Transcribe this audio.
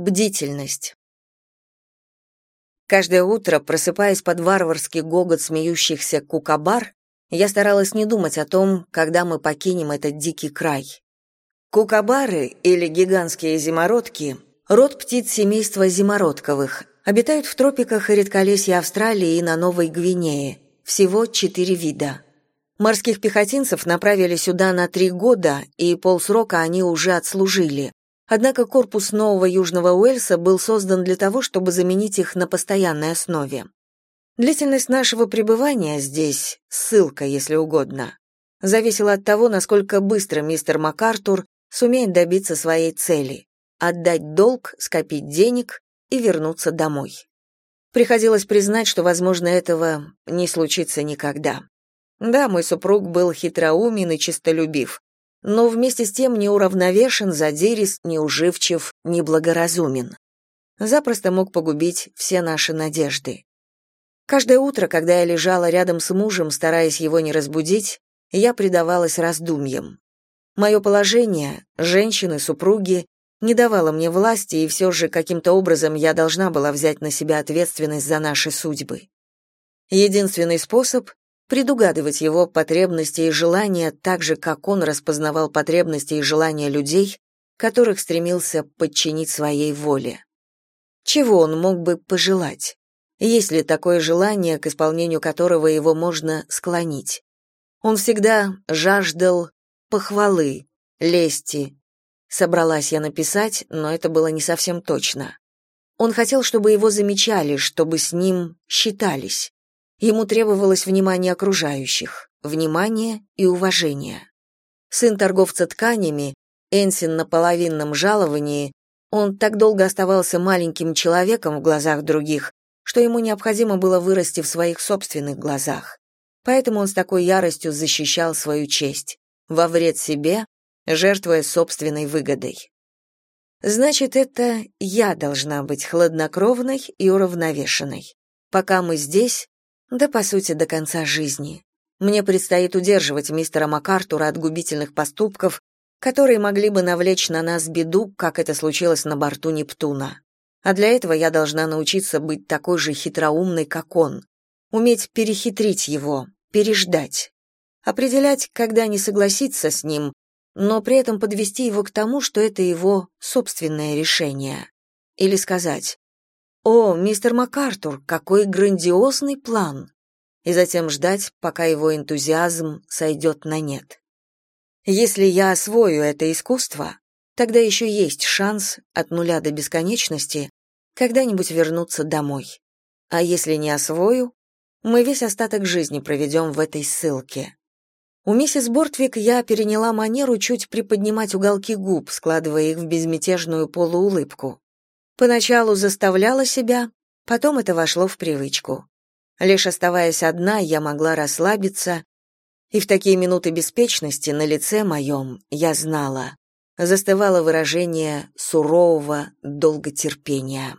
Бдительность. Каждое утро, просыпаясь под варварский гогот смеющихся кукабар, я старалась не думать о том, когда мы покинем этот дикий край. Кукабары, или гигантские зимородки, род птиц семейства зимородковых, обитают в тропиках и редколесье Австралии и на Новой Гвинее, всего четыре вида. Морских пехотинцев направили сюда на три года, и полсрока они уже отслужили. Однако корпус Нового Южного Уэльса был создан для того, чтобы заменить их на постоянной основе. Длительность нашего пребывания здесь, ссылка, если угодно, зависела от того, насколько быстро мистер МакАртур сумеет добиться своей цели — отдать долг, скопить денег и вернуться домой. Приходилось признать, что, возможно, этого не случится никогда. Да, мой супруг был хитроумен и честолюбив, но вместе с тем неуравновешен, задирист, неуживчив, неблагоразумен. Запросто мог погубить все наши надежды. Каждое утро, когда я лежала рядом с мужем, стараясь его не разбудить, я предавалась раздумьям. Мое положение, женщины, супруги, не давало мне власти, и все же каким-то образом я должна была взять на себя ответственность за наши судьбы. Единственный способ предугадывать его потребности и желания так же, как он распознавал потребности и желания людей, которых стремился подчинить своей воле. Чего он мог бы пожелать? Есть ли такое желание, к исполнению которого его можно склонить? Он всегда жаждал похвалы, лести. Собралась я написать, но это было не совсем точно. Он хотел, чтобы его замечали, чтобы с ним считались. Ему требовалось внимание окружающих, внимание и уважение. Сын торговца тканями, Энсин на половинном жаловании, он так долго оставался маленьким человеком в глазах других, что ему необходимо было вырасти в своих собственных глазах. Поэтому он с такой яростью защищал свою честь, во вред себе, жертвуя собственной выгодой. Значит, это я должна быть хладнокровной и уравновешенной. Пока мы здесь, да, по сути, до конца жизни. Мне предстоит удерживать мистера МакАртура от губительных поступков, которые могли бы навлечь на нас беду, как это случилось на борту Нептуна. А для этого я должна научиться быть такой же хитроумной, как он, уметь перехитрить его, переждать, определять, когда не согласиться с ним, но при этом подвести его к тому, что это его собственное решение. Или сказать «О, мистер МакАртур, какой грандиозный план!» и затем ждать, пока его энтузиазм сойдет на нет. Если я освою это искусство, тогда еще есть шанс от нуля до бесконечности когда-нибудь вернуться домой. А если не освою, мы весь остаток жизни проведем в этой ссылке. У миссис Бортвик я переняла манеру чуть приподнимать уголки губ, складывая их в безмятежную полуулыбку. Поначалу заставляла себя, потом это вошло в привычку. Лишь оставаясь одна, я могла расслабиться, и в такие минуты беспечности на лице моем, я знала, застывало выражение сурового долготерпения.